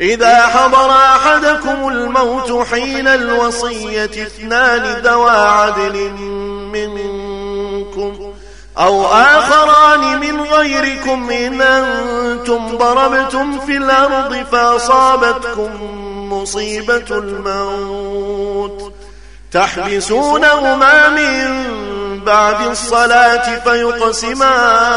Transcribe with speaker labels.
Speaker 1: إذا حضر أحدكم الموت حين الوصية اثنان ذوى عدل منكم أو آخران من غيركم إن أنتم ضربتم في الأرض فأصابتكم مصيبة الموت تحبسونهما من بعد الصلاة فيقسمان